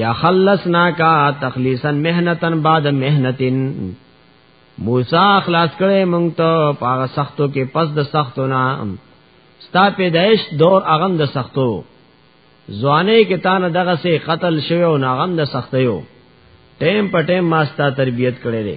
یا خلصنا کا تخلیصا مهنتن بعد مهنتن موسی خلاص کړي مونږ ته پاغه سختو کې پس د سختو نه ستا پیدائش دور اغم د سختو ځواني کې تان دغه سي قتل شوی او ناغم د سختیو ټیم په ټیم ما ستا تربيت کړي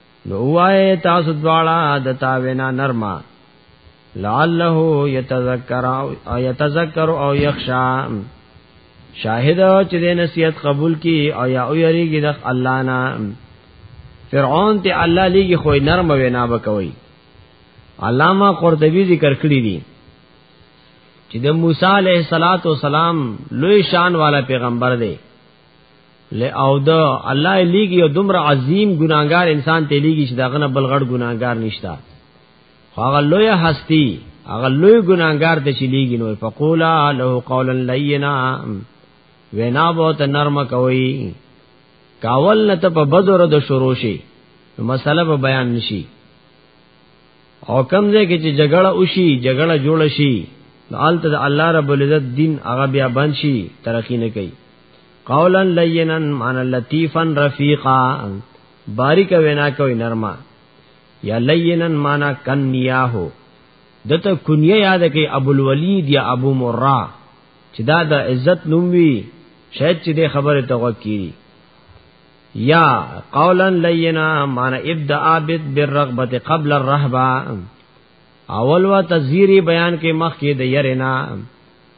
نو وای تاسو دواړه د تا وینا نرما لعله یتذکر او یتذکر او یخشا شاهد چې د نصیحت قبول کی او یا او یریږي د الله نه فرعون ته الله لیږي خو نرم وینا وکوي علامه قرطبی ذکر کړی دی چې د موسی علیه السلام لوی شان والا پیغمبر دی له او دا الله لیږي او دومره عظیم ګناګار انسان ته لیږي چې داغه نه بل غړ ګناګار نشتا هغه لوی هستی هغه لوی ګناګار ته چې لیږي نو فقولا له قولا لینا وینا بہت نرم کوي کاول نه ته په بدر د شروع شي مسله به بیان نشي او کم ځای کې چې جګړه وشي جګړه جوړ شي نو آلته د الله رب العزت دین هغه بیا بند شي ترقی نه کوي قولا لینا معنی لطیفا رفیقا باریک وینا کوي نرمه یا لینا معنی کنیاهو دته کنیه یاد کوي ابو الولید یا ابو مرا چې دا د عزت نوم وی شاید چې د خبره توغه کیږي یا قولا لینا معنی ابدا عابد بالرغبه قبل الرهبه اول وا تذیری بیان کې مخ کې د يرنا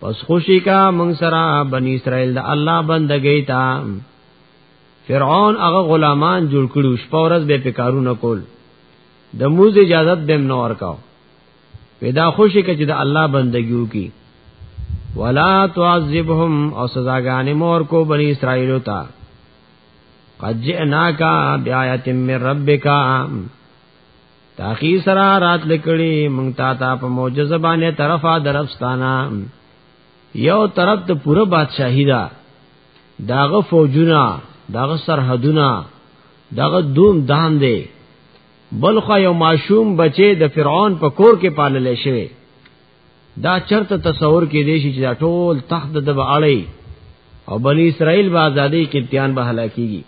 پس خوشی کا مونږ سره بنی اسرائیل د الله بندګی تا فرعون هغه غلامان جوړ کړو شپه ورځ به پکارونه کول د موز اجازت بهم نور کاو پیدا خوشی کچ د الله بندګیو کی ولا تعذبهم او سزاګانې مور کو بنی اسرائیل تا قد جئناکا بیایت من ربکا تاخی سرا رات لکړي مونږ تا ته په معجزه باندې طرفه درفستانا یو طرف ته پوره بادشاہی دا داغه فوجونه داغه سرحدونه داغه دوم دان دی بلخوا یو ماشوم بچي د فرعون په کور کې پالل شوی دا چرته تصور کې دی چې دا ټول تخت د بغاړی او بنی اسرائیل به آزادی کې امتحان به هلاکیږي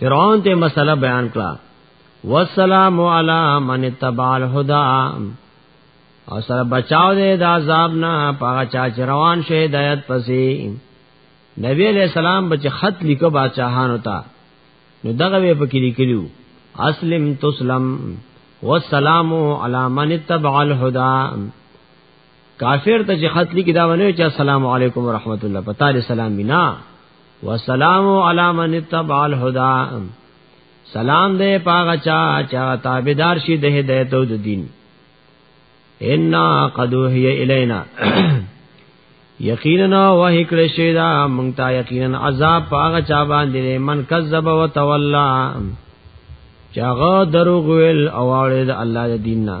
فرعون ته مسله بیان کړه والسلام علی من تبع الهدى او سره بچاو دې د عذاب نه پاغه چا چې روان شه هدایت پسې نبی علیہ السلام بچ خط لیکو بادشاہانو ته نو دغه به پکې لیکلو اسلم تسلم والسلام علی من تبع الهدى کافر ته چې خط لیکي دا ونه چې السلام علیکم ورحمت الله په تعالی سلام بنا والسلام علی من اتبع الهدى سلام دې پاغه چا چا تابعدار شي د هدایت او د دین ان قد هي الینا یقینا وه کړه شي دا مونږ ته یقینا عذاب پاغه چا باندې من کذب و تولا چاغه دروغ ویل او اړه د الله د دین نه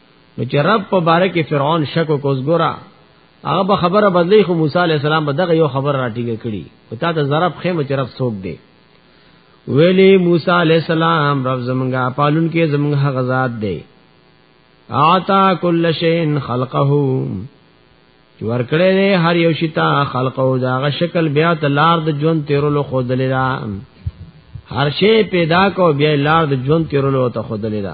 نو چې رب په باره کې فرعون شک او کوزګورا هغه به خبره بدلی خو موسی علی السلام به دغه یو خبر راټیګه کړي او تا ته ضرب خیمه چې رب سوق دی ویلی موسی علی السلام رب زمونږه پالون کې زمونږه غزاد دی آتا کل شین خلقه چې ورکړې دې هر یو شي ته خلق او داغه شکل بیا ته لار د ژوند تیرولو خو دلیلا هر شی پیدا کو بیا لار د ژوند تیرولو ته خو دلیلا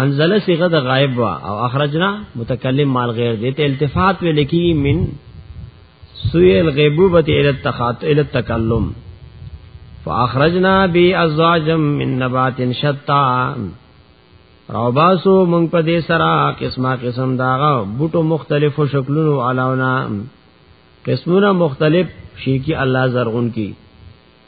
انزل صيغه د غائب وا او اخرجنا متکلم مال غیر دې ته التفات ویل کی من سوی الغیبوبه الى التخاط الى التکلم فاخرجنا بی ازواجم من نبات شتا راو باسو مونږ په دې سره قسمه قسم داغه بوټو مختلفو شکلونو علاوه قسمونه مختلف شي کی الله زرغون کی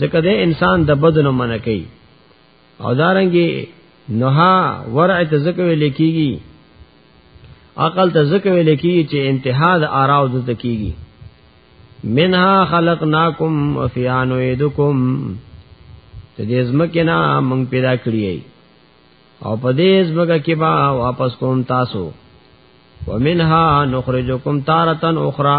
ځکه د انسان د بدن منع کوي او دارنګي نها ورع ته ځکه ویل کیږي عقل ته ځکه ویل کیږي چې انتها د آراو د تکیږي منها خلقناکم وفیا نعیدکم ته دې زمکه نه موږ پیدا کړی او په دې زمکه کې با واپس کوم تاسو ومنها نخرجکم تارتن اخرى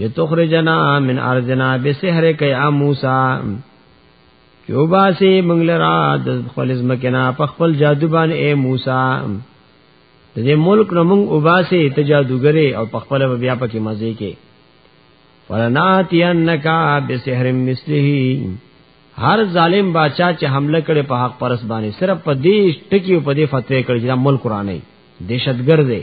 لتخرجنا من ارضنا بسحرک یا موسی چوباسي موږ لرا د خپل ځمکنا په خپل جادو باندې اے موسی د دې ملک نو موږ وباسي ته جادوګره او په خپل بیا پکې مزه کې فلناتینک بسحر مثله هر ظالم بادشاہ چې حمله کړي په حق پرس باندې صرف په دې ټکی او په دې فتوی کړي چې ملک قرآني دهشتګرد دی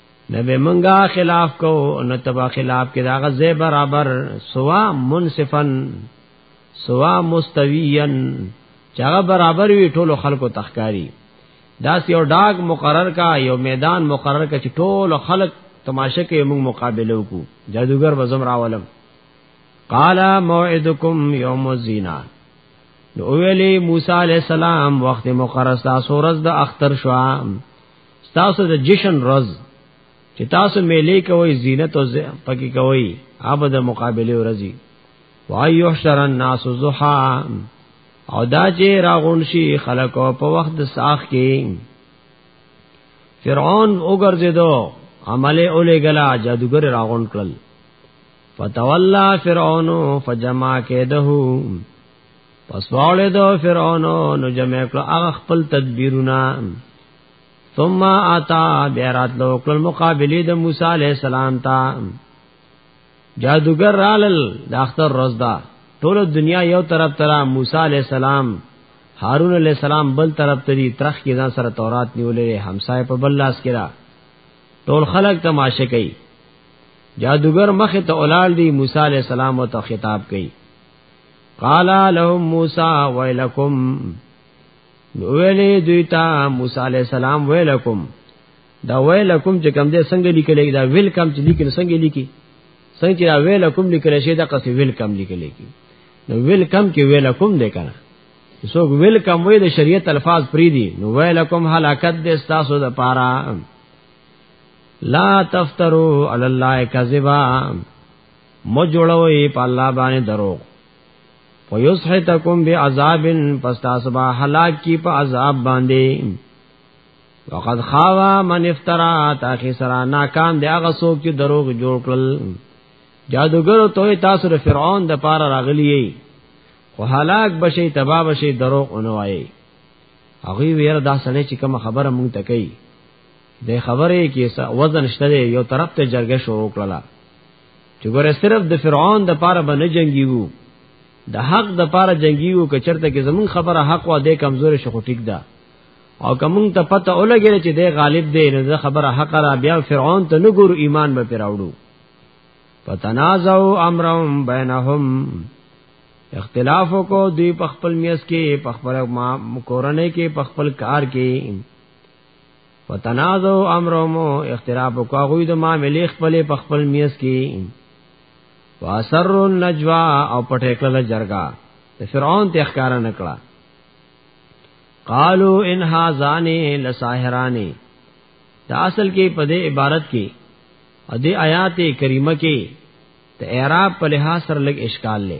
نه به منګه خلاف کو نه تبا خلاف کې داغه زې برابر سوا منصفن سوا مستویان چاغه برابر وی ټولو خلکو تخکاری دا یو ډاګ مقرر کا یو میدان مقرر کا چې ټولو خلک تماشه کې موږ مقابله وکړو جادوګر وزم راولم قال موعدکم یوم الزینا نو ویلی موسی علیہ السلام وخت مقرر تاسو ورځ د اختر شوام تاسو د جشن روز چې تاسو میلې کوي زینت او پکې کوي هغه د مقابله ورځي وایو شر الناس زحا او دا چې راغون شي خلق او په وخت د ساخ کې فرعون وګرځیدو عمله اولې غلا جادوګر راغون کړل فتولى فرعون فجمع كيده پس واړې دو فرعون نو جمع کړ هغه خپل تدبیرونه ثم اتا بیرات لو کل مقابله د موسی علی السلام تا جادوګر رالل د اختر روز دا ټول دنیا یو طرف ترا موسی علی السلام هارون علی السلام بل طرف تری ترخ کې ځان سره تورات نیولې همسای په بل لاس کې را ټول خلق تماشه کوي جادوګر مخ ته اولال دی موسی علی السلام او ته خطاب کوي قال لهم موسی ویلکم ویلې دوی ته موسی علی السلام ویلکم دا ویلکم چې کوم دې څنګه لیکل دا ویلکم چې لیکل څنګه لیکي څنګه چې دا ویلکم لیکل شي دا قصې ویلکم لیکل کی نو ویلکم کې ویلکم دې کنه څوک ویلکم وې د شریعت الفاظ پری دي نو ویلکم هلاکت دې تاسو د پاره لا تفترو علی الله کذبا مو جوړوي په الله باندې دروغ ويسحتکم بعذاب پس تاسو به هلاک کی په عذاب باندې وقد خاوا من افترا تاخي سرا ناکام دی هغه څوک چې دروغ جوړ کړل جادوګر ته تاسو د فرعون د پاره راغلی خو هلاک بشي تبا بشي دروغ اونوایي هغه ویره دا سړی چې کوم خبره مونږ ته کوي د خبرې کې څه وزن شته یو طرف ته جرګه شروع کړله چې ګوره صرف د فرعون د پاره باندې جنگیو د حق د پاره جنگیو که چرته کې زمون خبره حق وا دې کمزور شخو ټیک ده او کوم ته پته ولګی چې دې غالب دې نه خبره حق را بیا فرعون ته نه ګورو ایمان به پیراوړو فتنازعوا امرهم بینهم اختلاف کو دوی په خپل میس کې په خپل کورنۍ کې په خپل کار کې وتنازو امرهم اختلاف کو غوی د معاملې خپل په خپل میس کې واسر النجوا او پټه کړل جرګه فرعون ته ښکار نه کړه قالو ان هاذان لساحرانی دا اصل کې په دې عبارت کې او دې آیات کریمه کې ته اعراب په لحاظ سره لګ اشکال لې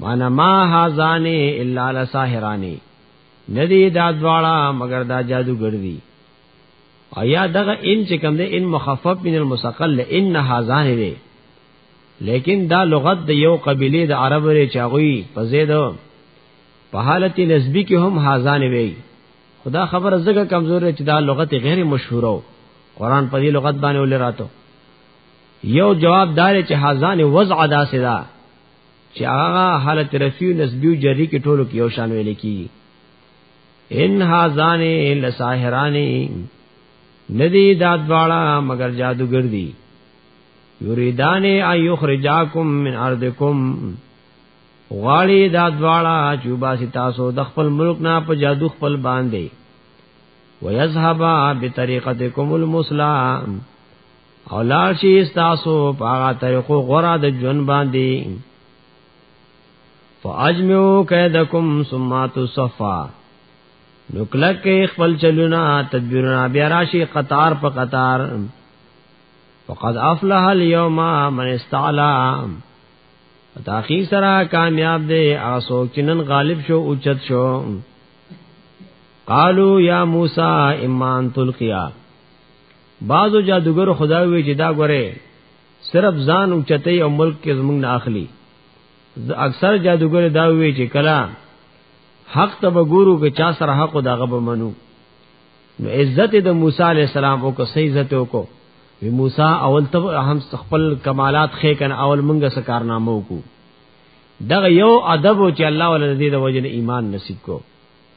معنا ما هازان الا لساحرانی ندی دا دواړه مگر دا جادوګر دي او یا دغه ان چې کوم دی ان مخفف من المثقل ان هازان دی لیکن دا لغت د یو قبیله د عرب لري چاغوي په زید په حالت نسبی کې هم هازان وي خدا خبر زګه کمزور چې دا لغت غیر مشهورو قران په دې لغت باندې ولراتو یو جواب دار چې هازان وضع داسې ده دا چې هغه حالت رفیع نسبی او جری کې ټولو کې یو شان ویل کی ان هاذان لساحران ندی دا دواړه مگر جادوګر دي یریدان ایخرجاکم من ارضکم غواړي دا دواړه چې باسي تاسو د خپل ملک نه په جادو خپل باندې ويذهبا بطريقتكم المسلم او لار شي تاسو په هغه طریقو غره د ژوند باندې فاجمعو کیدکم ثم تصفا نو کلک خپل چلونا تدبیرنا بیا راشي قطار په قطار فقد افلح اليوم من استعلا تاخیر سره کامیاب دی هغه څوک چې نن غالب شو اوچت شو قالو یا موسی ایمان تلقیا بعضو جادوګرو خدای وی چې دا غره صرف ځان او چته او ملک کې زمونږ نه اخلي اکثر جادوګر دا وی چې کلا حق ته وګورو کې چا سره حق او دغه به منو نو عزت د موسی علی السلام او کو سي عزت او کو وی موسی اول تب هم خپل کمالات خې کنه اول مونږه سکارنامه وکړو دغه یو ادب چې الله ولر دې د وجه ایمان نصیب کو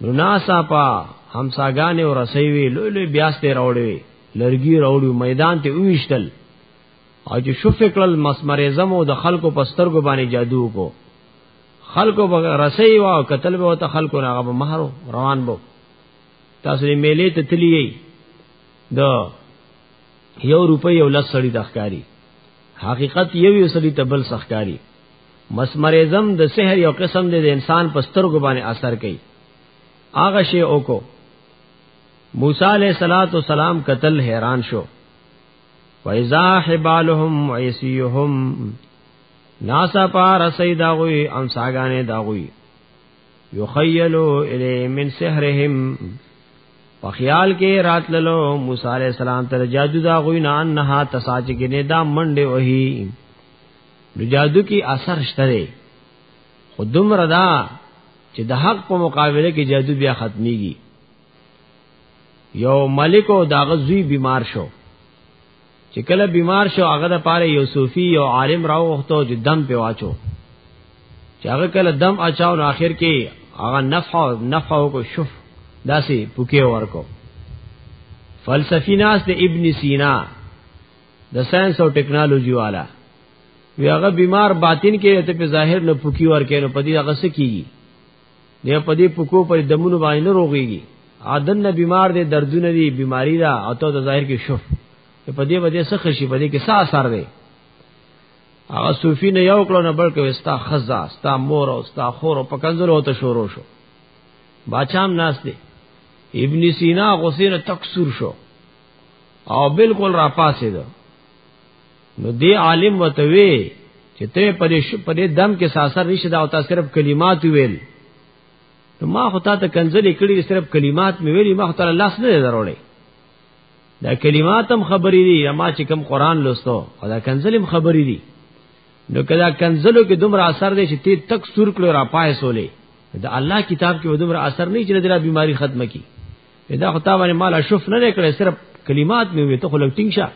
نو ناسا پا همساګانې او رسۍ وی لوی لوی بیاسته راوړې لرګي راوړو میدان ته ویشتل او چې شو فکرل مسمرزم او د خلکو په سترګو باندې جادو کو خلکو به رسۍ وا قتل به وته خلکو نه غو مهرو روان بو تاسو یې میلې ته تلی د یو روپۍ یو لس سړی د ښکاری حقیقت یو یو سړی ته بل سخکاری مسمریزم د سحر یو قسم دی د انسان په سترګو باندې اثر کوي هغه شی وکړو موسی علیہ الصلات والسلام قتل حیران شو وایذا حبالهم ویسیهم ناسا پار سیدا غوی ام ساګانه دا غوی یخیلو الی من سحرهم په خیال کې راتللو موسی علی السلام تر جادو دا غوی نه انها تساج کې نه دا منډه وهی نو جادو کې اثر شته دی خو دومره دا چې د حق په مقابله کې جادو بیا ختميږي یو ملک او داغه زوی بیمار شو چې کله بیمار شو هغه د پاره یو صوفي یو عالم راو وختو چې دم په واچو چې هغه کله دم اچاو نو اخر کې هغه نفع نفع کو شف داسې پوکې ورکو فلسفی ناس د ابن سینا د ساينس او ټکنالوژي والا وی هغه بیمار باطن کې ته په ظاهر نه پوکی ور کینو پدی هغه سکیږي دی پدی پوکو پر دمونو باندې نه روغيږي عادن نه بیمار دی دردونه دی بیماری دا او ته د ظاهر کې شوف په دې وجه څه خشي په دې کې سا اثر دی هغه صوفي نه یو کړو نه بلکې وستا خزا ستا مور او ستا خور او پکنځل هوته شروع شو باچام ناس دی ابن سینا غسیر تکسور شو او بالکل را پاسې ده نو دی عالم وتوي چې ته پرې پرې دم کې ساسر نشي دا او تا صرف کلمات ویل نو ما خو تا ته کنځلې کړې صرف کلمات مې ویلي ما خو ته لاس نه درولې دا کلمات هم خبرې دي ما چې کوم قران لوستو او دا کنځلې هم خبرې دي نو کدا کنځلو کې دومره اثر دی چې تی تک سور کړو را پای سولې دا الله کتاب کې دومره اثر نه چې دا بیماری ختمه کی دا خطا باندې مال اشرف نه کړې صرف کلمات مې وې ته خو لګ ټینګ شه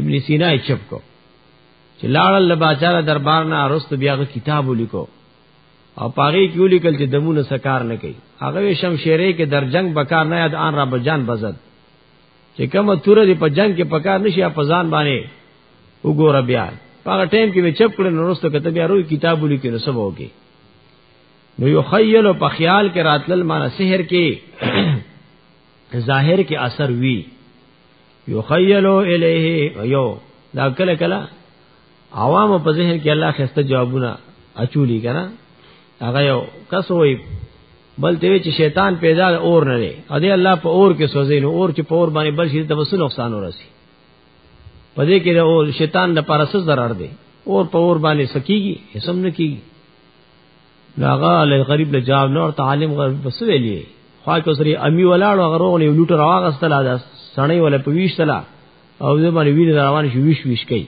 ابن سینا یې چپ کو چې لاړل له باچا دربار نه ارست بیا غ کتاب ولیکو او پاره کې ولیکل چې دمونه سکار نه کوي هغه شمشیرې کې در جنگ بکار نه یاد آن را بجان بزد چې کومه تور دې په جنگ کې پکار نشي په ځان باندې وګوره بیا هغه ټیم کې چپ کړي نو رسته کته بیا روي کتاب ولیکل سبا وکي نو یو خیل په خیال کې راتلل معنی سحر کې ظاهر کې اثر وی یو خیل الیه یو دا کله کله عوام په ذهن کې الله خسته جوابونه اچولی کنه هغه یو کس وای بل ته چې شیطان پیدا اور نه لري ا دې الله په اور کې سوځي نو اور چې په اور باندې بل شي د وسو نقصان ورسي په دې کې د شیطان د پارسس ضرر دی اور په اور باندې سکیږي هیڅ هم نه کیږي ناغه له غریب له جواب نور تعلیم غریب بس ویلې خوا کې سری امی ولاړ او غروغ له لوټ راغستل دا سړی ولا پویشتلا او زه باندې ویر روان شو ویش ویش کوي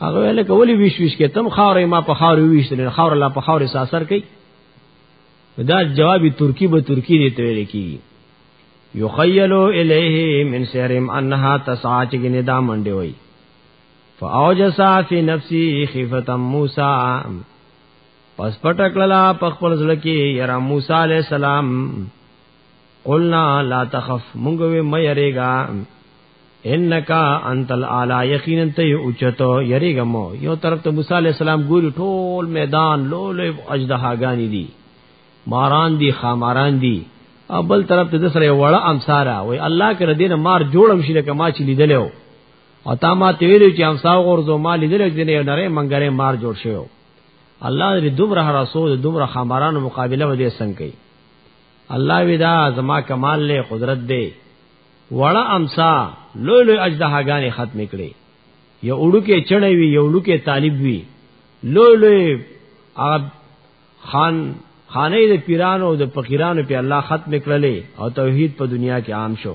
هغه ویل کولی ویش ویش کې تم خاورې ما په خاورې ویشتل خاور الله په خاورې ساسر کوي دا جواب ترکی به ترکی دی ته ویل کی یخیلو الیه من سرم انها تسعا چې نه دا منډه وای فاوجسا فی نفسی خفتا موسی پس پټ کړلا په خپل ځل کې یرا موسی علی السلام قلنا لا تخف مونږ وی مې یریګا انک انت الاعلى یقینا ته اوچتو یریګا مو یو طرف ته موسی علی السلام ګوري ټول میدان لولې اجدهاګانی دي ماران دي خاماران دي او بل طرف ته د سره وړه امسارا وای الله کړه دینه مار جوړم شي لکه ما چې لیدلو او تا ما ته ویلو چې امسا غورځو ما لیدل چې نه نری منګره مار جوړ شو الله دې دومره رسول دومره خمرانو مقابله ودی څنګه کوي الله ودا زما کمال له قدرت دی وړه امسا لوی لوی اجدهاګانې ختم کړي یو وړو کې چړې وي یو وړو کې طالب وي لوی لوی عرب خان خانه د پیرانو او د فقیرانو په الله ختم کړلې او توحید په دنیا کې عام شو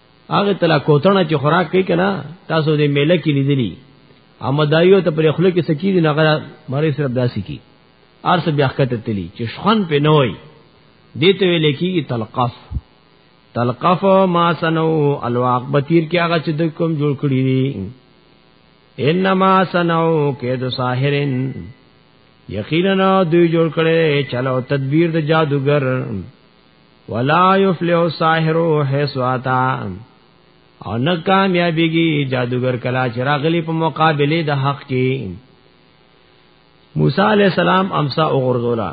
هغه تلا کوتنه چې خوراک کوي کنه تاسو دې میله کې لیدلی امدایو ته پر خلک کې سکی دي نغره مری صرف داسي کی ارس بیا خکته تلی چې شخن په نوې دته ویل کېږي تلقف تلقف ما سنو الواق بتیر کې هغه چې د کوم جوړ کړی دي انما سنو کې د ساحرن یقینا دوی جوړ کړي چلو تدبیر د جادوګر ولا یفلح الساحر حيث اتا او نه کامیابیږي جادوګر کلا چې راغلی په مقابله د حق کې موسی علی السلام امسا وګرځولا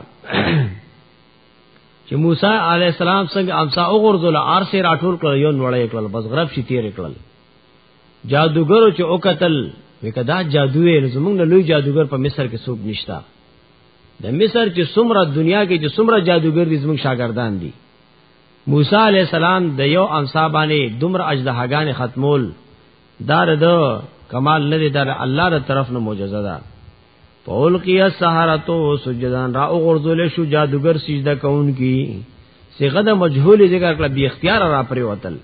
چې موسی علی السلام څنګه امسا وګرځولا ارسه راټول کړ یو نوړې کړل بس غرب شي تیر کړل جادوګر چې او قتل وکدا جادوې زمونږ له لوی جادوګر په مصر کې څوک نشتا د مصر چې څومره دنیا کې چې څومره جادوګر دي زموږ شاګردان دي موسی علی السلام د یو امصابانه دمر اجدهاګان ختمول دار د کمال نه دی دار الله تر طرف نه معجزه ده پول کی السحرتو سجدان را او غرزول شو جادوګر سجده کون کی صيغه د مجهول ذکر کړه بی اختیار را پرې وتل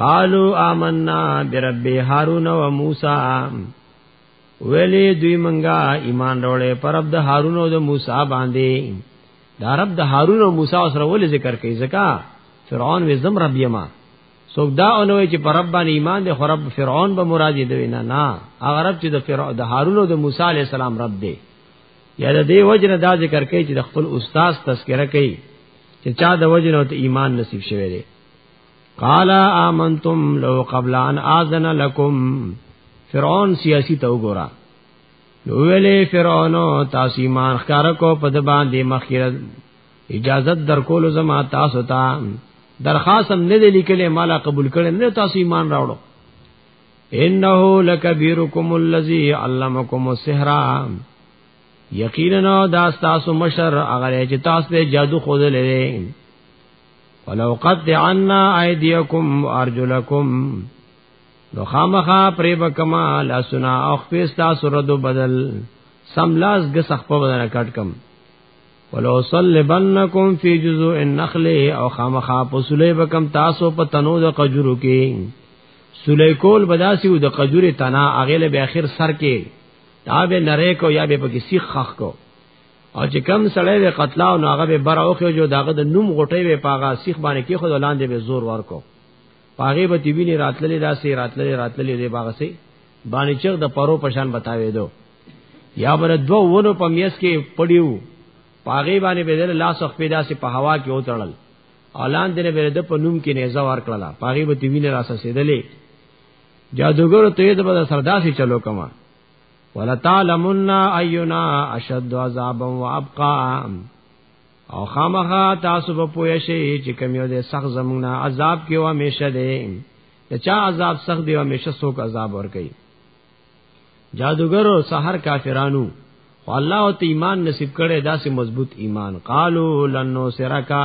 قالو آمنا برب هارون و موسی ویلې دوی منګه ایمان راوړې پر عبد هارون او د موسی باندې دا رب د هارون او موسی سره ول ذکر کوي ځکه فرعون وې زم رب یما څوک دا اونوي چې پر رب باندې ایمان دې خراب فرعون به مراد دې نه نه هغه رب چې د فرعون د هارون او د موسی علی السلام رب دې یا د دې وجنه دا ذکر کوي چې د خپل استاد تذکرہ کوي چې چا د وجنه ته ایمان نصیب شوه دی قال آمنتم لو قبل ان اذن لكم فرعون سیاسی ته وګورا نو ویلې فرعون تاسو ایمان ښکار کو په د باندې مخیرت اجازه در کول زما تاسو ته درخواست هم نه لیکلې مالا قبول کړي نه تاسو ایمان راوړو انه لکبیرکم الذی علمکم السحر یقینا دا تاسو مشر هغه چې تاسو ته جادو خوذلې ولو قد عنا ايديكم وارجلكم نو خامخا پرې بکما لاسنا او خپستا سردو بدل سم لاس ګس خپل بدن کټ کم ولو صلبنکم فی جزء النخل او خامخا پسلې بکم تاسو په تنو د قجرو کې سلې کول بداسي د قجوري تنا اغه له اخر سر کې دا به نری کو یا به پکې سیخ خخ کو او چې کم سړی به قتل او ناغه به براوخه جو داغه د نوم غټي به پاغه سیخ باندې کې خود لاندې به زور ورکو پاغه به تیوینه راتللې داسې راتللې راتللې دی باغه سي باندې چغ د پرو پشان بتاوي دو یا بر دو ونو په میس کې پړیو پاغه باندې به دل لاس خو پیدا سي په هوا کې وتړل اعلان دې به د په نوم کې نيزه ور کړلا پاغه به تیوینه راسه سیدلې جادوګر ته دې به سرداسي چلو کما ولتعلمن اينا اشد عذابا وابقا او خامخا تاسو په پوه شئ چې کوم یو د سخت زمونه عذاب کې و همیشه دی د چا عذاب سخت دی او همیشه څوک عذاب ور کوي جادوګر او سحر کافرانو او الله او ایمان نصیب کړي داسې مضبوط ایمان قالو لنو سرکا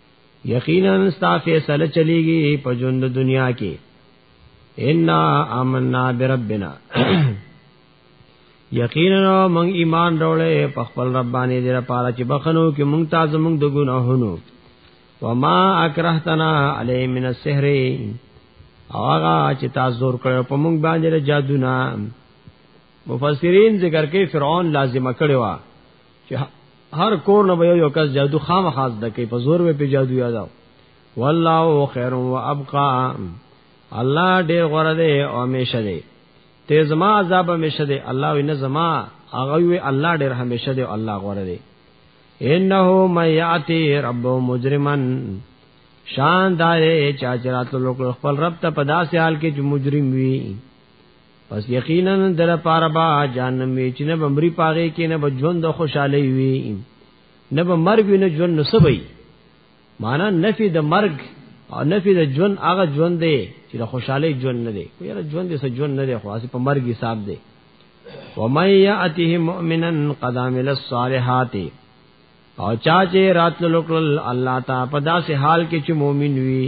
یقینا ستا فیصله چلیږي په ژوند دنیا کې ان آمنا بربنا یقینا موږ ایمان راولې په خپل رب باندې دې لپاره چې بخنو کې موږ تاسو موږ د ګناهونو وما اکرهتنا علی من السحر هغه چې تاسو زور کړو په موږ باندې جادو نه مفسرین ذکر کوي فرعون لازمه کړی و چې هر کور نه یو یو کس جادو خام خاص دکې په زور به په جادو یاداو والله خیر و ابقا الله ډیر غره دی او همیشه دی ته زما عذاب همیشه دی الله وینه زما هغه وی الله ډیر همیشه دی الله غره دی انه من یاتی رب مجرمن شان دارې چا چرات لوک خپل رب ته پداسې حال کې چې مجرم وي پس یقینا در پار با جانم می چې نه بمری پاغه کې نه بجوند خوشاله وي نه به مرګ نه ژوند نو سبي معنا نفي د مرګ او نفي د ژوند هغه ژوند دی چې د خوشاله ژوند نه دی خو یاره ژوند دې سه ژوند نه دی خو اسی په مرګ حساب دی ومن یاته مؤمنا قد عمل الصالحات او چا چې رات لوکل الله تا په داسې حال کې چې مؤمن وي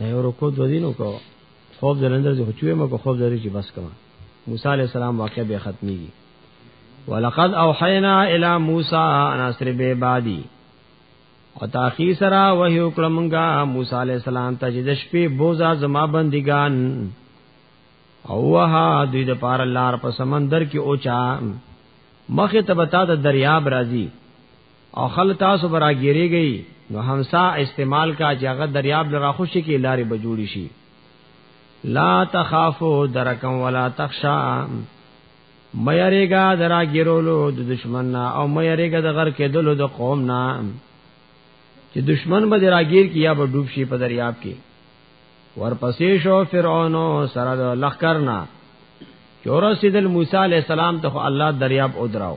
دا یو رکو دو دینو کو خوب درندر چې چوي مکو خوب درې چې بس کما موسی علی السلام واقع به ختميږي ولقد اوحینا الی موسی ان اسر به بادی او تاخی سرا وحی وکړمږه موسی علی السلام ته چې د شپې بوزا زما بندگان او وها دوی د پار لار په سمندر کې اوچا مخه تبتا د دریاب راځي او خل تاسو برا ګیری گئی نو همسا استعمال کا چې هغه دریاب لرا خوشی کې لارې به جوړی شي لا تخافو درکم ولا تخشا مېریګا درا ګیرولو د دشمن نه او مېریګا د غر کې دلو د قوم نه چې دشمن به درا ګیر کیا به ډوب شي په دریاب کې ورپسې شو فرعون سره د لخرنا چورسیدل موسی علی السلام ته الله دریاب او دراو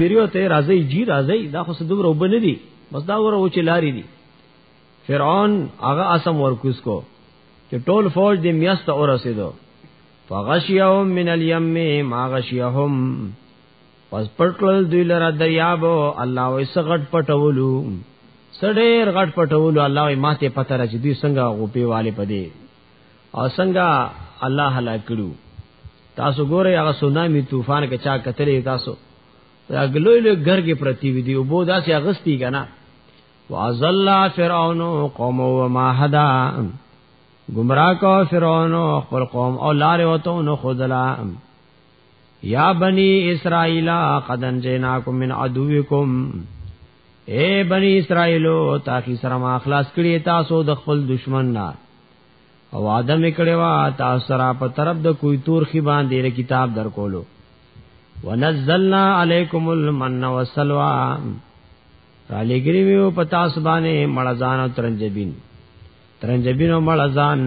بیریو ته راځي جی راځي دا خو سدور وب نه دي بس دا وره و چې لاري دي فرعون هغه اسم ورکوس کو چې ټول فوج دې میاست اور رسیدو فغشیهم من الیم ما غشیهم پس پټل دوی لره دریاب الله وې سغټ پټولو سډیر غټ پټولو الله یې ماته پته را چې دوی څنګه غوپی والے پدې او څنګه الله هلاک کړو تاسو ګوره هغه سونامي طوفان کې چا کتلې تاسو دا ګلوې له ګرګې پرتی وي دی او بو داسې اغستی کنه وازل فرعون قوم و ما هدا گمراه کو فرعون خپل قوم او لار وته نو خذلا یا بنی اسرائیل قد انجیناکم من عدوکم اے بنی اسرائیلو تاکي سره ما خلاص کړی تاسو د خپل دشمن نه او آدم کړي وا تاسو سره په طرف د کوی تور خي باندې کتاب در کولو ونزلنا علیکم المن والسلوى را لګری ویو پتا سبانه مړزان او ترنجبین ترنجبین او مړزان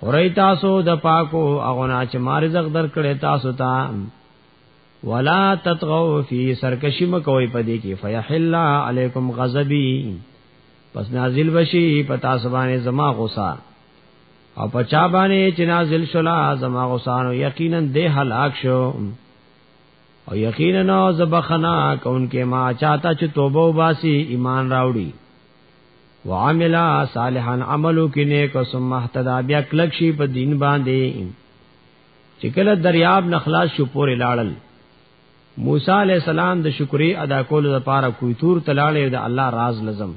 خوري تاسو د پاکو هغه نه چې ما رزق درکړې تاسو ته ولا تطغوا فی سرکشی مکوئ پدې کې فیحل علیکم غضبی پس نازل بشي پتا سبانه زما غصه او پچا باندې چې نازل شلا زما غصه نو یقینا دې هلاک شو او یقینا زبخنا کونکه ما چاته چې توبه وباسي ایمان راوړي وعمل صالحا عملو کې نیک ثم اهتدى بیا کلک شي په دین باندې چې کله دریاب نخلاص شو پورې لاړل موسی علی السلام د شکرې ادا کولو لپاره کوی تور تلاړې د الله راز لزم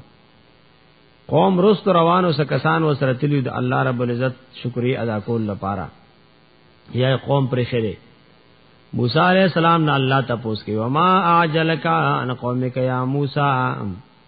قوم رست روانو سره کسان و سره تلو د الله رب العزت شکرې ادا کول لپاره یا قوم پرې خره موسی علیہ السلام نه الله تپوس کوي وما اعجلک ان قومک یا موسی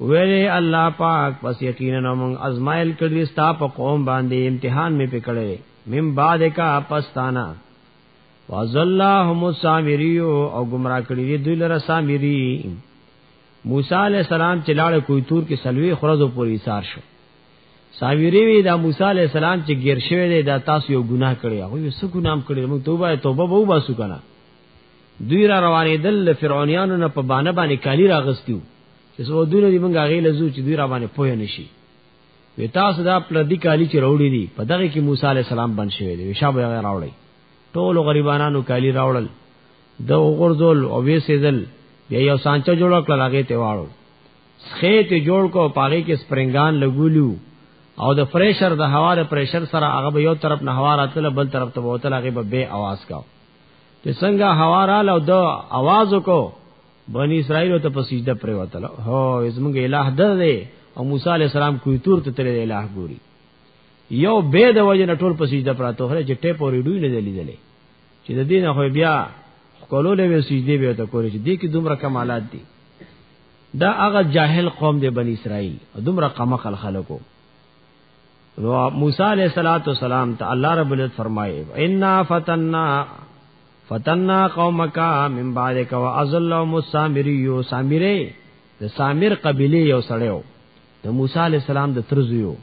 ویلې الله پاک پس یقینا موږ ازمایل کړی ستا په قوم باندې امتحان می پکړې مم بعد کا پستانا وزلهم سامریو او گمراه کړی دی دوی لره سامری موسی علی السلام چې لاړ کوی تور کې سلوي خرزو پورې ایثار شو سامری وی دا موسی علی السلام چې گیر شوی دی دا تاسو یو ګناه کړی هغه یو څه ګنام کړی موږ توبه توبه وو باسو کنه دوی را روانې دل فرعونانو نه په بانه باندې کالی راغستیو چې سو دونه دی مونږه غیله زو چې دوی را باندې پوه نشي وی تاسو دا پردي کالی چې راوړي دي په دغه کې موسی عليه السلام بن شوی دی شابه هغه راوړي ټول غریبانو کالی راوړل د وګرځول او وی سیدل بیا یو سانچا جوړ کړل هغه ته واړو خېت جوړ کو پاره کې سپرنګان لګولیو او د پریشر د هوا د پریشر سره هغه به یو طرف نه هوا راتله بل طرف ته بوتل هغه به بے आवाज کاو چې څنګه هوا رااله او د आवाज کو بنی اسرائیل ته په سجده پر وتل هو زمونږ الہ ده دی او موسی علی السلام کوی تور ته تل الہ ګوري یو به د وجه نه ټول په سجده پراته خره چې ټیپ او ریډوی نه لیدلې چې د دین خو بیا خپلو له سجده به ته کولې چې دې کې دومره کمالات دي دا هغه جاهل قوم دی بنی اسرائیل دومره قمقل خلکو نو موسی علیہ الصلوۃ والسلام ته الله رب العزت فرمایي ان فتننا فتنا قومک من بعدک وازلهم السامریو سامری د سامر قبیله یو سړیو د موسی علی السلام د ترزیو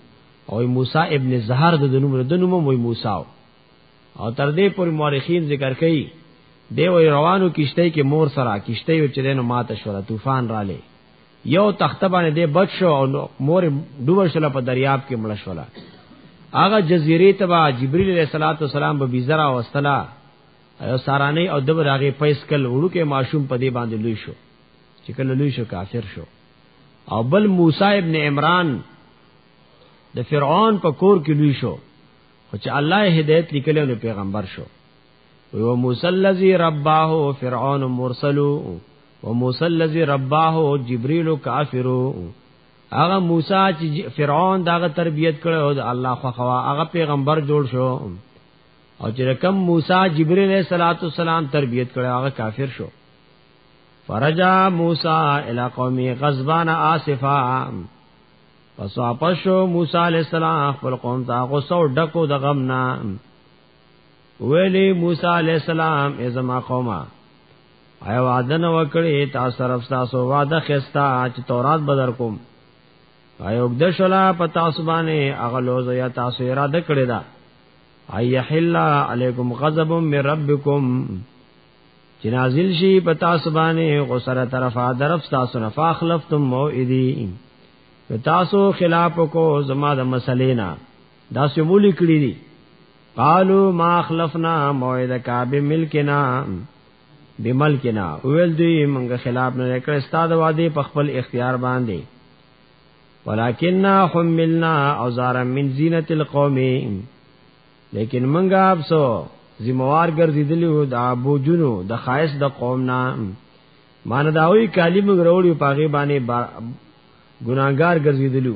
او موسی ابن زهر د نوم د نوم وای موسی او تر دې پورې مورخین ذکر کوي دی وای روانو کشته کې مور سره کشته یو چرینو ماته شوره طوفان رااله یو تخته باندې دې بچ شو او مور ډوب شول په دریاب کې مړ شول هغه جزیره ته با جبرئیل علیہ الصلوۃ والسلام به بيزرا واستلا او سارانه او دبر هغه پیس کل وړوکه معشوم په دې باندې لوی شو چې کله لوی شو کافر شو او بل موسی ابن عمران د فرعون په کور کې لوی شو خو چې الله هدایت لیکلی نو پیغمبر شو و موسی الذی رباه فرعون مرسل و موسی الذی رباه جبريل کافر هغه موسی چې فرعون داغه تربيت کړو او الله خو خوا هغه پیغمبر جوړ شو او چې رقم موسی جبريل علیہ الصلوۃ والسلام تربيت کړو هغه کافر شو فرجا موسی الی قومی غضبان آسفا پس واپس شو موسی علیہ السلام خپل قوم ته غوسه او ډکو د غم نه ویلی موسی علی السلام ازما قومه ایا وعده نه وکړي تاسو طرف تاسو وعده خستا چې تورات بدر کوم ایا وګد شلا په تاسو باندې هغه لوز یا تاسو اراده کړی دا ایا حل علیکم غضب من ربکم چې نازل شي په تاسو باندې غسر طرفه درف تاسو نه فاخلفتم موعدی تاسو خلاف کو زما د مسلینا دا سمولی کړی دي قالو ما خلفنا موعد کعب ملکنا بملکنا اول دی منګه خلاف نه کړ استاد وادي په خپل اختیار باندې ولکننا حملنا اوزارا من زینت القوم لیکن منګه افسو زموار ګرځیدلی وو دا بوجونو د خایس د قوم نه مان داوی کالیم غروړي پاغي باندې ګناګار ګرځیدلو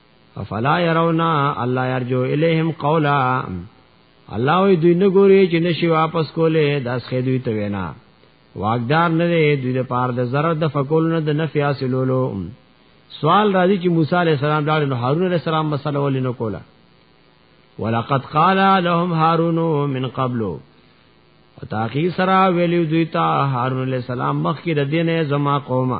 افلا يرون الله يرجو اليهم قولا الله وی دوی نه ګوري چې نشي واپس کولې داس خې دوی ته وینا واغدار نه دی دوی د پاره د zarar د فقول نه د نفي حاصلولو سوال راځي چې موسی عليه السلام دا له هارون عليه السلام مسله ولې نه کوله ولقد قال لهم هارون من قبل تاخیر سره ویلو دوی ته هارون علیہ السلام مخکې د دینه زما قومه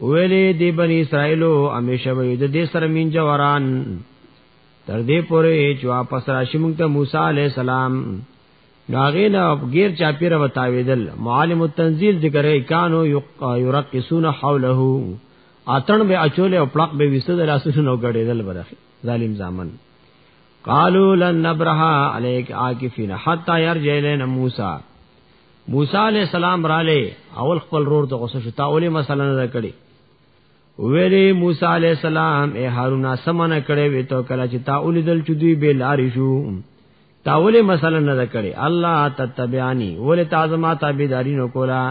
ویلې دی بنی اسرائیلو همیشه وي د دې سره مين جواران تر دې پورې چې واپس راشي موږ ته موسی عليه السلام ناغې نه غیر چاپیره وتاویدل معالم التنزیل ذکر ای کانو یرقصون حوله اتن به اچول او پړق به وسته د لاسونو نو غړېدل برخه ظالم زامن قالو لن نبرها علیک عاکفین حتا یرجع الینا موسی موسی علی السلام را لې اول خپل رور ته غوسه شو تا ولې مثلا نه کړی ویلی موسی علی السلام اے هارون سمنه کړي وی ته کله چې تا ولیدل چې دوی به لارې شو تا ولې مثلا نه کړی الله تتبعانی ولې تاسو ما تابعداري نو کولا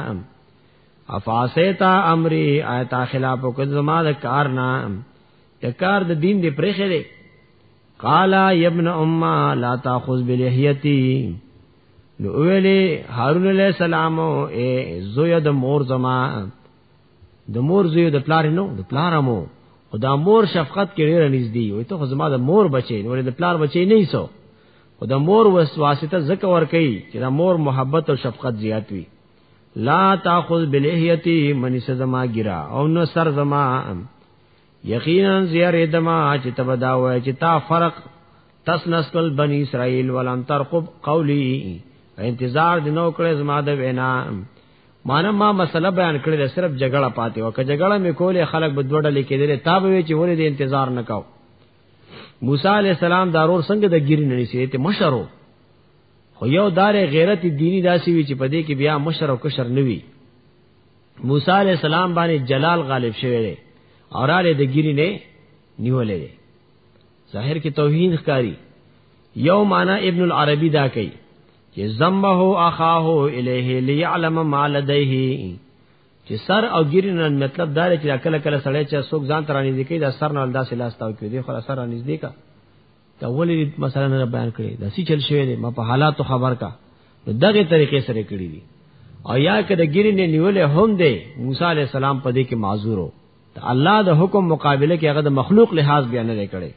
افاسیتا امری آیتا خلاف وکړ زما د کار نه د کار د دین دی پرېخې دی قالا یبن امه لا تاخذ بلحیتی نو ویلې هارون علیہ السلام اے زوی د مور زما د مور زوی د پلار نو د پلار مو او دا مور شفقت کې ډېر نږدې وي ته زما د مور بچي نو د پلار بچي نه سو او د مور وسواسته زکه ور کوي چې د مور محبت او شفقت زیات وي لا تاخذ بلهیتی منی سزما گرا او نو سر زما یقینا زیر دما چې تبدا وای چې تا فرق تس نسل بنی اسرائیل ولم ترقب قولی انتظار د نو کړه زما د وینا مانه ما مسله بیان کړل صرف جګړه پاتې وکړه جګړه مې کولې خلک به دوړه لیکې دي تا به چې ولې د انتظار نکاو موسی علی السلام دارور څنګه د ګیری نه نسی ته مشرو خو یو دار غیرت دینی داسي وی چې پدې کې بیا مشر او کشر نوي موسی علی السلام باندې جلال غالب شوی دی اور علی د ګری نه نیولې دی ظاهر کې توهین ښکاری یو معنا ابن العربی دا کوي چې زمه اخاه الیه لیعلم ما لدیه چې سر او ګری نه مطلب دا چې کله کله سړی چې څوک ځان ترانی ذکی دا سر نه انداز لاستاو کوي خو سر نه نږدې کا دا ولې مثلا نه بیان کړي دا سی چل شوی دی ما په حالاتو خبر کا دغه طریقې سره کړی دي او یا کده ګری نه نیولې هم دی موسی علی السلام په دې کې معذور وو الله د حکم مقابله کې هغه د مخلوق لحاظ بیان نه کړي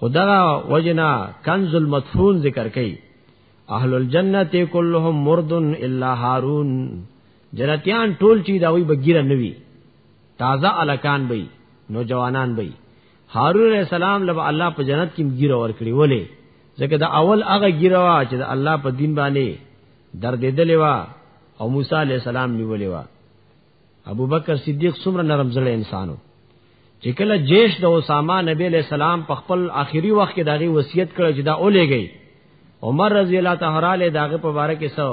خدا وجنا کنز المدفون ذکر کړي اهل الجنت كلهم مرد الا هارون جنتیان ټول چی دا وی بګیره نوی تازه الکان بی نوجوانان بی هارون علیہ السلام لبا الله په جنت کې ګیره ور کړی ولې ځکه دا اول هغه ګیره وا چې د الله په دین باندې درد دلې وا او موسی علیہ السلام نیولې وا ابو بکر صدیق څومره نرم زړه انسانو چې کله جیش د اسامه نبی علیہ السلام په خپل آخري وخت کې داغي وصیت کړ چې دا اولېږي عمر رضی الله تعالی له داغه په باره کې سو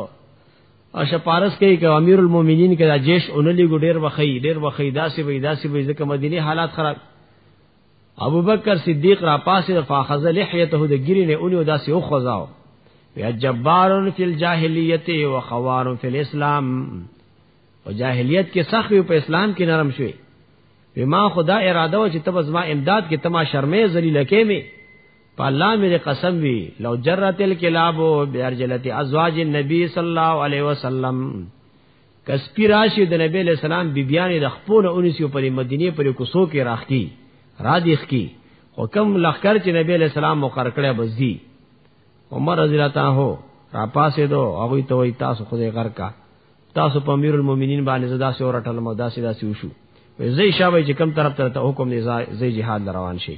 او شپارس کوي که امیر المؤمنین کړه جیش اونلی ګو ډیر وخی ډیر وخی داسې وې داسې وې ځکه مدینه حالات خراب ابو بکر صدیق را پاسه فاخذ لحیته د ګری نه اونې داسې او خزاو یا جبارن فی الجاهلیت و خوارن فی الاسلام او جاهلیت کې سخت وي په اسلام کې نرم شوی بما خدا اراده و چې تب زما امداد کې تما شرمې ذلیل کې می په الله مې قسم وی لو جرت الکلاب بارجلت ازواج النبي صلی الله علیه وسلم کسپی راشي د نبی له سلام بیبیان د خپل اونیسو په مدینه پر کوسو کې راخکی را دیخ کی او کم لخر چې نبی له سلام مقر کړه بزدي عمر رضی الله تعالی هو را پاسې دو هغه ته وای تاسو خو دې غر کا تاسو په امیر المؤمنین باندې زدا سي اورټل مو داسې داسې وشو زې شابه چې کم طرف ته حکم دی زې جهاد روان شي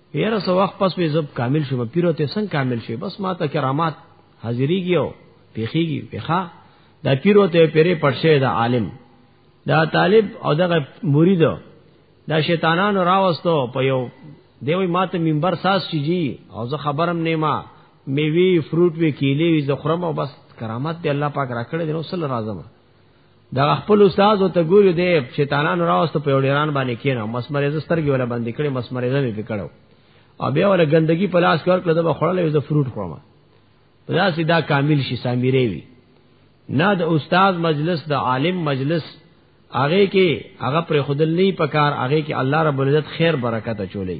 یاره سو وخت پس وې زب کامل شوم پیرو ته څنګه کامل شي بس ما ته کرامات حاضرېږي او پیخيږي پیخا دا پیرو ته پیرې پړشه دا عالم دا طالب او دغه مرید دا شیطانانو راوستو په یو دیوی ما ته منبر ساز شي جی او زه خبرم نه ما میوي فروټ وی کیلې وی زخرم او بس کرامات دی الله پاک راکړي دي نو صلی الله علیه وسلم دا خپل استاد او ته ګوري دی شیطانانو راوست په وړیران باندې کینو مسمرې زسترګي ولا باندې کړي مسمرې زمي پکړو او بیا ولا ګندګي په لاس کار کړو دا خړلې ز فروټ خورم دا سیدا کامل شي سامیرې وي نه د استاد مجلس د عالم مجلس هغه کې هغه پر خودل نه پکار هغه کې الله رب العزت خیر برکت چولې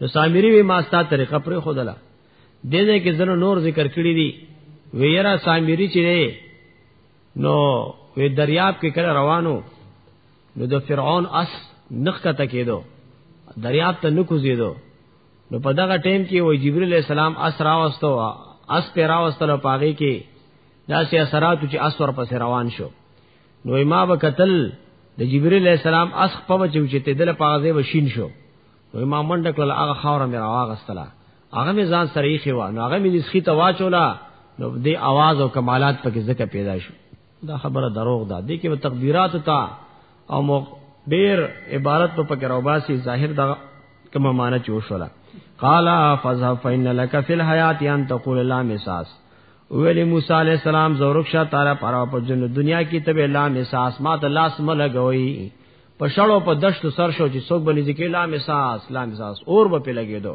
نو سامیری وی ما ستا طریقه پر خودلا د دې کې زنه نور ذکر کړی دی ویرا سامری چې دی نو وې دریاب کې کله روانو نو د فرعون اس نخته تکیدو دریاب ته نکوزیدو نو په دغه ټیم کې وای جبرئیل السلام اس راوستو اس په راوستلو پاغي کې داسې اثرات چې اس ور پس روان شو نو ما وکتل د جبرئیل السلام اس په وچو چې تدل پاغه وشین شو وای ما منډه کړل هغه خاور مې راواغستله هغه مې ځان سره یې خو نو هغه مې د سخی ته واچولا نو دې आवाज او کمالات پکې زکه پیدا شو دا خبره دروغ ده دې کې تقدیرات تا او مو ډیر عبارت په پکې راوباسي ظاهر دا کومه معنی چې وشولا قال فذهب فإن لك في الحياة أن تقول لا مساس ویل موسی علی السلام زورک شاه تعالی پر په دنیا کې ته لا مساس ما ته لاس ملګوي په شړو په دشت سر شو چې څوک بلی ذکر لا مساس لا مساس اور به په لګیدو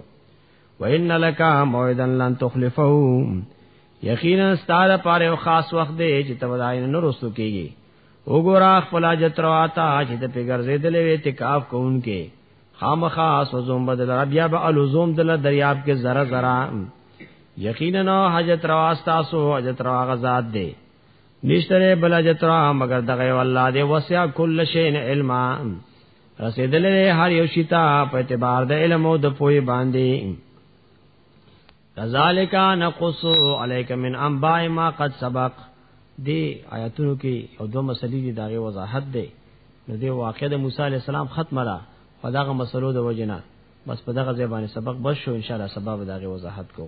وان لک موعدا لن تخلفه یقینا ستاره پاره او خاص وخت دی چې تبداین نه رسو کیږي وګورا خپل جتروا تا چې ته پیګر زیدلې وې تکاف کوونکې خامخا سوزوم بدل بیا به الزوم دل دریاب کې زره زره یقینا حاجت روا تاسو حاجت روا غزاد دی نشتره بل اجترا مگر دغه والله دی وسع کل شی علم رسیدل هر یو شتا په اعتبار د علم او د پوی باندې کذالک نقص علیک من انباء ما قد سبق دی آیاتونو کې او دوه مسلې دي داغه وضاحت دی نو دی واقع د موسی علی السلام ختمه ده په دغه مسلو د وجنه بس په دغه ځای باندې سبق بس شو ان شاء الله سبب دغه وضاحت کو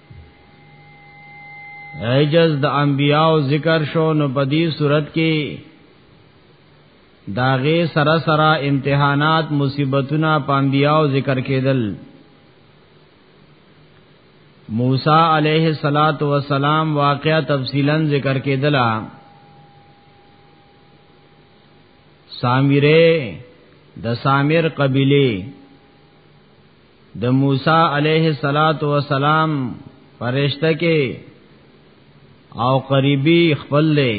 عجز د انبیاو ذکر شو نو په دې صورت کې داغه سره سره امتحانات مصیبتونه په انبیاو ذکر کېدل موسی علیه الصلاۃ والسلام واقعا تفصیلا ذکر کېدلا سامره د سامر قبیله د موسی علیه الصلاۃ والسلام فرشته کې او قریبی خپل له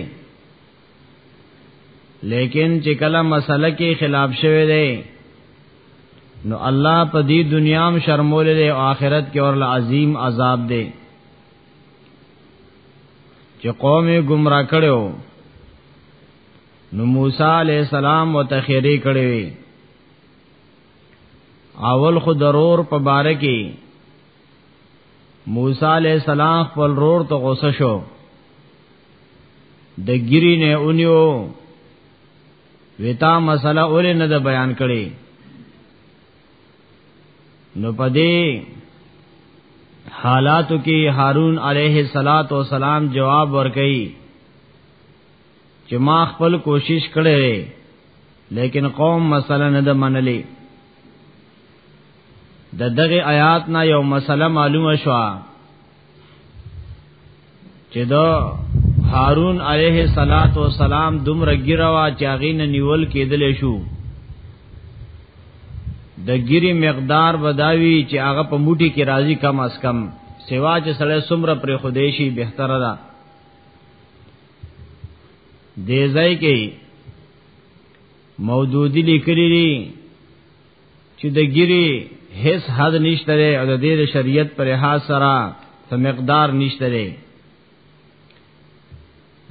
لیکن چې کله مسله کې خلاف شوه دی نو الله په دې دنیا هم شرمول دی او آخرت کې اور عظیم عذاب دی چې قوم گمراه کړو نو موسی علیہ السلام وتخیری کړی اول خو ضرور په باره کې موسی علیہ السلام خپل رور ته غوسه شو د ګری نه اونیو ویتا مسله اول نه د بیان کړي نو پدې حالاتو کې هارون علیه السلام جواب ورکړي چې ما خپل کوشش کړی لیکن قوم مسله نه د منلې د دغه آیات نه یو مسله معلومه شوه چې دا هارون علیه صلوات و سلام دومره ګیروا چې هغه نه نیول کېدل شو د ګیری مقدار بداوی چې هغه په موټي کې راځي کم اس کم سیوا چې سړی سمره پر خودیشي بهتره ده دې ځای کې مودودی لیکلی دی چې د ګری هیڅ حد نشته دی او د دې شریعت پر لحاظ سره څه مقدار نشته دی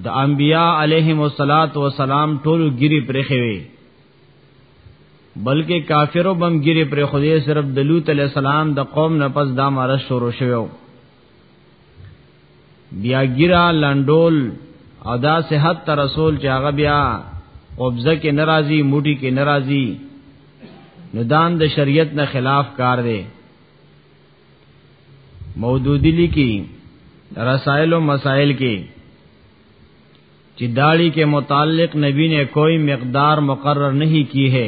د انبیاء علیهم الصلاۃ والسلام ټول ګری پرخې وي بلکې کافرو بم ګری پر خدای صرف د لوط علی السلام د قوم نه پس دا مارش شروع شوو بیا ګیرا لندول او دا صحت ته رسول چې هغه بیا قبضه کې ناراضي موټي کې ناراضي نو دام د شریعت نه خلاف کار دی مودودی لیکي رسائل او مسائل کې چې داړي کې متعلق نبی نے کوئی مقدار مقرر نہیں کی ہے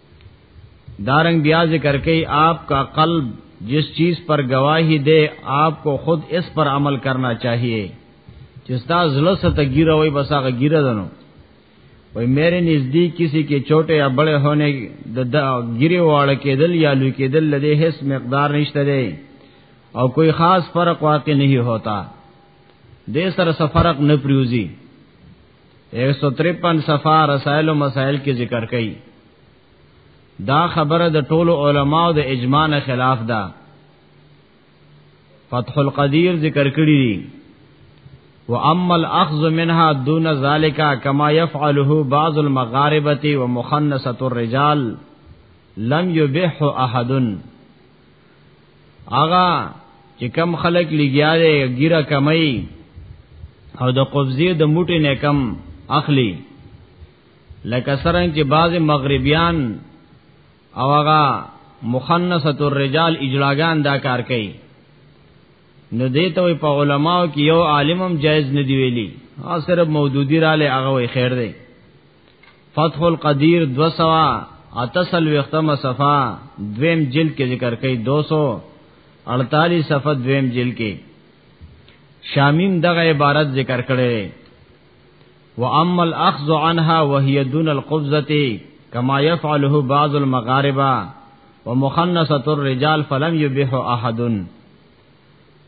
دارنګ بیا ذکر کوي آپ کا قلب جس چیز پر گواہی دے آپ کو خود اس پر عمل کرنا چاہیے چې ستا زړه ست ګیره وای بس هغه ګیره دنو وای میرے نزدیک کسی کې چھوٹے یا بڑے ہونے د ګیره واړه کېدل یا لوی کېدل لدې هیڅ مقدار نشته دی او کوئی خاص فرق واقع نہیں ہوتا دې سره فرق نه پریوزی 153 صفه رسائل او مسائل کې ذکر کړي دا خبره د ټولو علماو د اجماع نه خلاف ده فتح القدیر ذکر کړی دی واما الاخذ منها دون ذالک کما يفعله بعض المغاربه ومخنثه الرجال لم يبح احد آغا چې کم خلک لګیا دی ګیره کمای او د قبضه د موټې نه کم اخلي لکه سرنګ چې بعض مغربیان او هغه مخنثه الرجال اجلاګان دا کار کوي نو دیته په علماو کې یو عالمم جایز نه دی ویلي ا صرف مودودی را لې هغه وي خیر دی فتح القدیر دو سوا اتسل وختم صفا دویم جلد کې ذکر کړي 248 صفحه دویم جلد کې شامیم دغه عبارت ذکر کړي و اما الاخذ عنها وهي دون القبضه كما يفعله بعض المغاربه ومخنثه الرجال فلم يبيح احد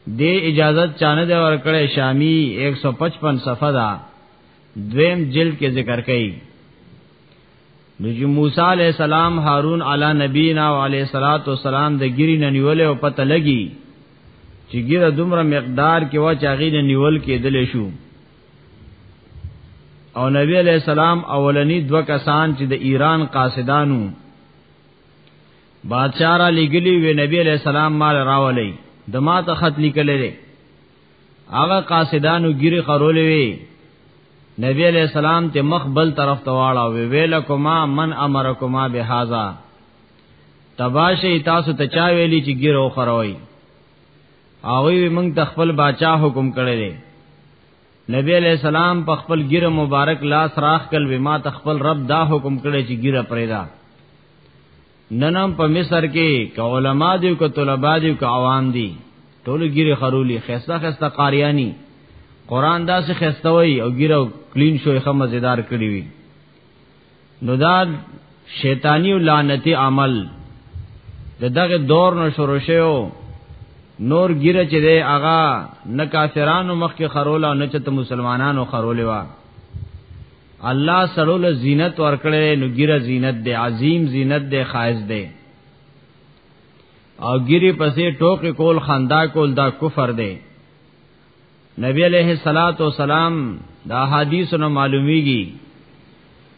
دې اجازه چانه د ورکړې شامی 155 صفحه ده دویم جلد کې ذکر کړي نو چې موسی علی السلام هارون علی نبینا و علی صلوات و سلام د ګری نه نیول او پته لګي چې ګیره دومره مقدار کې وا چاغی نه نیول کې دل شو او نبی علی السلام اولنی دو کسان چې د ایران قاصدانو بادشاہ را لګلی وی نبی علی السلام مال راولې د ما ته خط لیکلې هغه قاصدانو ګيري خرولې وي نبی علیہ السلام ته مخ بل طرف ته واړه وی ویلکما من امرکما بهذا تباشی تاسو ته چا ویلی چې ګیرو خروي هغه وی موږ د خپل باچا حکم کړی دی نبی علیہ السلام په خپل ګیره مبارک لاس راخ کل وی ما ته خپل رب دا حکم کړی چې ګیره پرېدا ننم په مصر کې که علما دی که طلبا دی که عوام دی ټول ګیره خرولی خسته خسته قاریانی قران داسې خسته وای او ګیره کلین شوې خمه زیدار کړی وی نو دا شیطانی او لعنتی عمل د دغه دور نو شروع شوو نور ګیره چې دی هغه نه کافرانو مخ کې خروله نه چې مسلمانانو خروله وا الله سره له زینت ورکړې نو ګیره زینت دی عظیم زینت دی خاص دی او ګیری پسې ټوکې کول خندا کول دا کفر دی نبی علیہ الصلات والسلام دا حدیثونو معلومیږي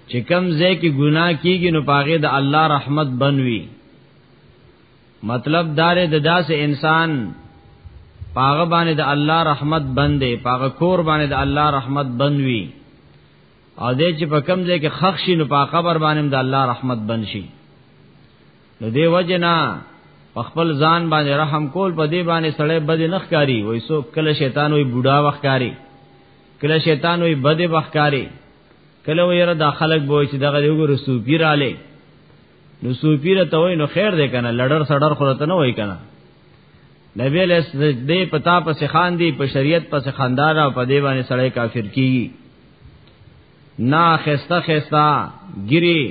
چې کم ځای کې ګناه کیږي نو پاغه د الله رحمت بنوي مطلب دار د دا داسې انسان پاغه باندې د الله رحمت بندې پاغه کور باندې د الله رحمت بندوي او دې چې په کم ځای کې خخ شي نو په قبر باندې د الله رحمت بند شي نو دې وجنا په خپل ځان باندې رحم کول په دې باندې سړی بد نه ښکاری وای سو کله شیطان وای بوډا وښکاری کله شیطان وای بد وښکاری کله وای را داخلك بوي چې دغه یو ګر سوپیراله نو صوفی را ته وای نو خیر دې کنه لړر سړر خو ته نه وای کنه نبی له دې پتا پس خان دی په شریعت پس خاندار او په دی باندې سړی کافر کیږي نا خسته خسته ګری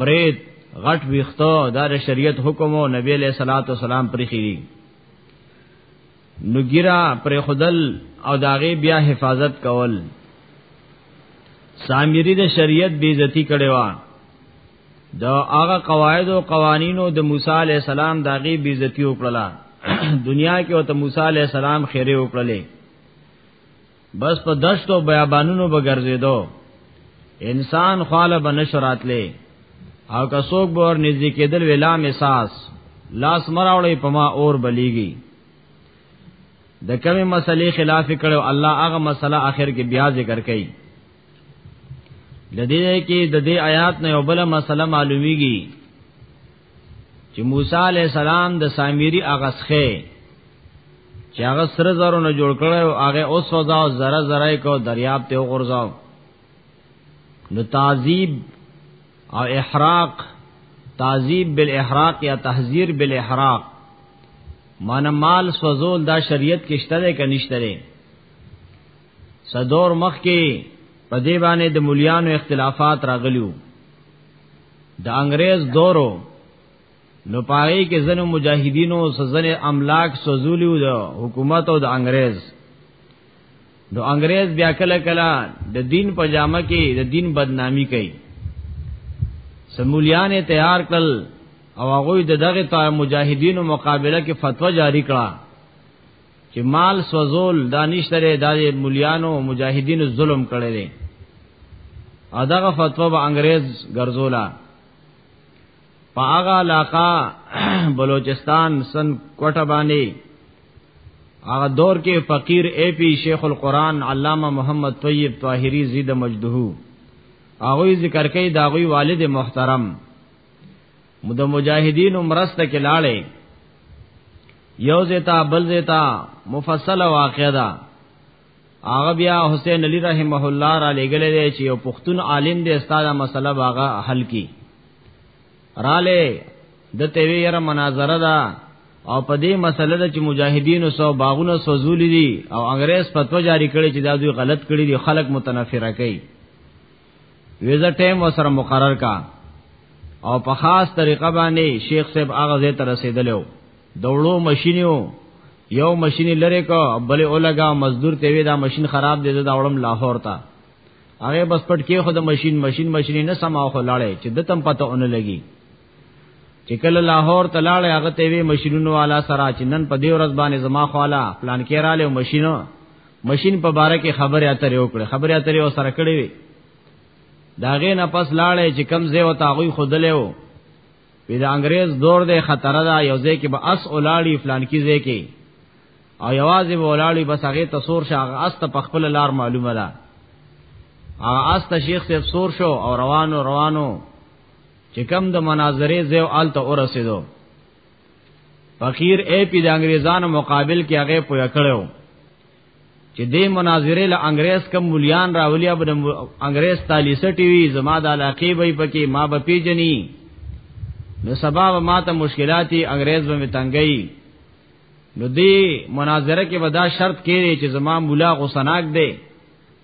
برید غټ ویختو دا د شریعت حکم او نبی له صلوات و سلام پرې خېری نو ګیرا پر خدل او داغه بیا حفاظت کول سامری د شریعت بیزتی کړي وا دا هغه قواعد او قوانینو د موسی علی السلام داغي بیزتی وکړه دنیا کې او ته موسی علی السلام خیره وکړلې بس په دشت او بیابانونو بغرزیدو انسان خاله بنشراتلې او که څوک به ور نږدې کېدل ویلا مساس لاس مراوړې پما اور بلیږي د کمی مسلې خلاف کړو الله هغه مسله اخر کې بیا ذکر کړي د دې کې د دې آیات نه یو بل مسله معلومیږي چې موسی علی السلام د سامری اغسخه چې هغه سره زرو نه جوړ کړو هغه اوس وځا او زره زره کو دریاب ته وغورځاو نو تعذیب او احراق تعذیب بالاحراق یا تحذير بالاحراق معنی مال سوزول دا شریعت کې شته ده که نشته ده صدور مخ کې په دې باندې د مليانو اختلافات راغلیو د انګريز دورو نو پاره کې زنو مجاهدینو سزنه املاک سوزولیو د حکومت او د انګريز نو انګريز بیا کله کله د دین په جامه کې د دین بدنامي کوي سمولیان تیار کړل او هغه د دغه مجاهدینو مقابله کې فتوا جاری کړه چې مال سوزول دانش لري د مليانو مجاهدینو ظلم کړي دي او دغه فتوا به انګريز ګرځولا په هغه علاقہ بلوچستان سن کوټه باندې هغه دور کې فقیر اے پی شیخ القرآن علامہ محمد طیب طاهری زید مجدہو هغه ذکر کوي داغوی والد محترم مد مجاهدین مرسته کې لاړې یو زیتا بل زیتا مفصل واقع ده هغه بیا حسین علی رحمه الله را لګلې دی چې یو پښتون عالم دی استاد مسله باغه حل کی رااله د ته ویره مناظره ده او په دې مسله ده چې مجاهدینو سو باغونه سوزولې دي او انګريز فتوا جاری کړي چې دا دوی غلط کړي دي خلک متنفره کوي ویزه ټیم وسره مقرر کا او په خاص طریقه باندې شیخ صاحب هغه زه تر رسیدلو دوړو ماشینیو یو ماشینی لره کو بلې اولګه مزدور ته وی دا ماشین خراب دی دا وړم لاهور ته هغه بس پټ کې خو د ماشین ماشین ماشین نه سما خو لاړې چې د تم پته اون لګي چې کله لاهور ته لاړ هغه ته وی ماشينونو والا سره چې نن په دې ورځ باندې زما خواله پلان کې را لې ماشينو ماشين په باره کې خبرې اترې وکړې خبرې اترې او سره کړې وي داغه نه پس لاړې چې کم زه او تاغوي خودلې وو وی دا انګريز دور دې خطر ده یو ځای کې به اس اولاړي فلان کې ځای کې او یوازې به اولاړي بس هغه تصور شغه اس ته په خپل لار معلومه ده هغه اس ته شیخ صاحب سور شو او روانو روانو چې کم د مناظره زیو آلته ورسېدو فقیر اے پی د انګریزانو مقابل کې هغه پویا کړو چې دې مناظره له انګریز کم مليان راولي اب د انګریز تالی سټي وي زما د علاقې به پکې ما به پیجنی نو سبب ما ته مشکلاتي انګریز به تنګي نو دې مناظره کې ودا شرط کړي چې زما مولا غسناک دی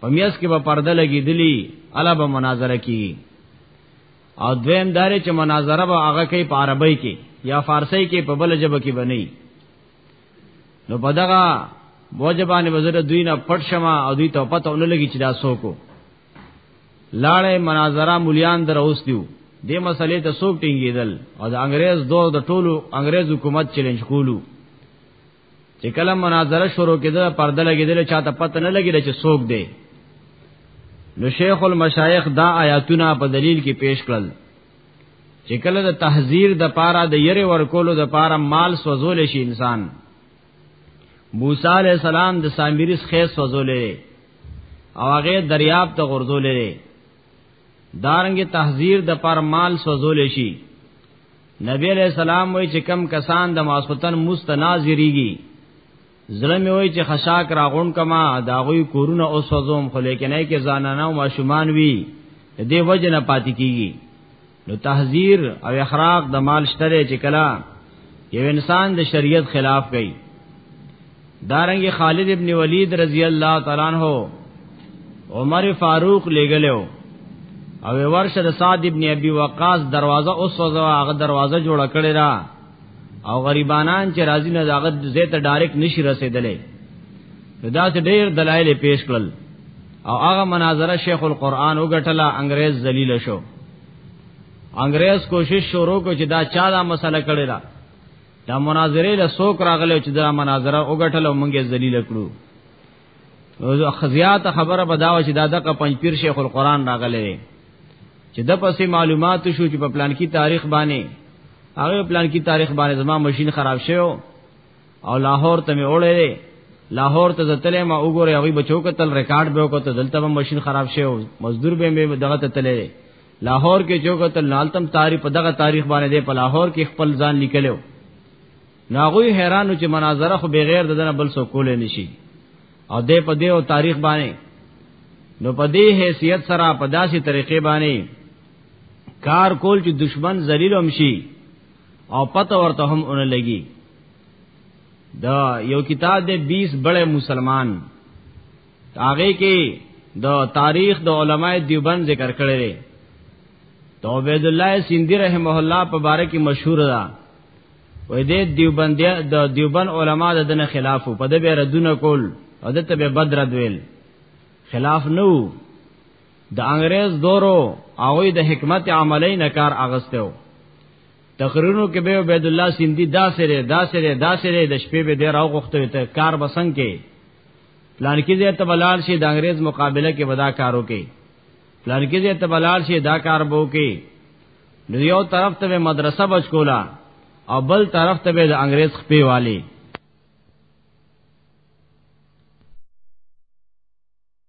پمیاس کې به پرده لګې دلی الا به مناظره کی او دویم دار چې مناظره به هغه کوي په عربی کې یا فارسی کې په بل ژبه کې بنئ نو په دغه بوجبانې وزره دوی نه پټ شمه او دوی ته پته ونه لګي چې دا څوک لاړې مناظره مليان در اوس دیو دې مسلې ته څوک ټینګېدل او د انګريز دور د ټولو انګريز حکومت چیلنج کولو چې کله مناظره شروع کېده پرده لګېدل چاته پته نه لګېده چې څوک دی نو شیخ المشایخ دا آیاتونه په دلیل کې پیش کړل چې کله د تحذير د پاره د یری ورکولو د پاره مال سوزول شي انسان موسی علی السلام د سامریس خې سوزولې او هغه دریاب ته غرزولې دارنګ تحذير د پر مال سوزول شي نبی علیہ السلام وای چې کم کسان د ماسوتن مستناظریږي زړه مې وای چې خشاک راغون کما دا غوي کورونه او سوزوم خو لیکنه کې زنانه او ماشومان وی دې وجه نه پاتې کیږي نو تحذير او اخراق د مال شتره چې کلا یو انسان د شریعت خلاف کوي دارنګ خالد ابن ولید رضی الله تعالی عنہ عمر فاروق لګلو او ورشه د صاد ابن ابي وقاص دروازه اوس وځه هغه دروازه جوړه کړی را او غریبانان چې راځي نه داغه زیت ډایرکټ نشي رسیدلې دا ته ډیر دلایل پیش کړل او هغه مناظره شیخ القرآن وګټله انګريز ذلیل شو انګريز کوشش شروع کو چې دا چا دا مسله کړی دا دا مناظره له سوک راغله چې دا مناظره وګټله مونږه ذلیل کړو او خزیات خبره بداوه چې دا دغه پنځ پیر شیخ القرآن راغله چې د پسې معلومات شو چې په پلان کې تاریخ باندې هغه پلان کې تاریخ باندې زما ماشين خراب شوی او لاهور ته مې وړې لاهور ته تلې ما وګوره هغه بچو کتل ریکارډ به وکړ ته دلته به ماشين خراب شي او مزدور به مې دغه ته تلې لاهور کې جو کتل نالتم تاریخ په دغه تاریخ باندې دی په لاهور کې خپل ځان لیکلو ناغوی حیرانو چې مناظره خو بغیر د دنه بل سو کولې نشي او دې په دې او تاریخ باندې نو په دې حیثیت سره په داسې طریقې باندې کار کول چې دشمن ذلیل هم شي او پته ورته هم اون لګي دا یو کتاب دی 20 بڑے مسلمان هغه کې د تاریخ د علماء دیوبند ذکر کړی دی تو عبد الله سیندی رحمه الله په باره کې مشهور ده وې دې دیوبند د دیوبند علما د دنه خلاف په دې ردونه کول او د ته به بدر دویل خلاف نو د انګريز دورو هغه د حکمت عملی نه کار اغستو تقریرونو کې به عبد الله سیندی دا سره دا سره دا سره د شپې به ډیر او غوښته ته کار بسنګ کې پلان کې زه تبلال شي د انګريز مقابله کې ودا کارو کې پلان کې زه تبلال شي دا کار بو کې نو یو طرف ته مدرسه بچ کولا او بل طرف ته د انګريز خپې والی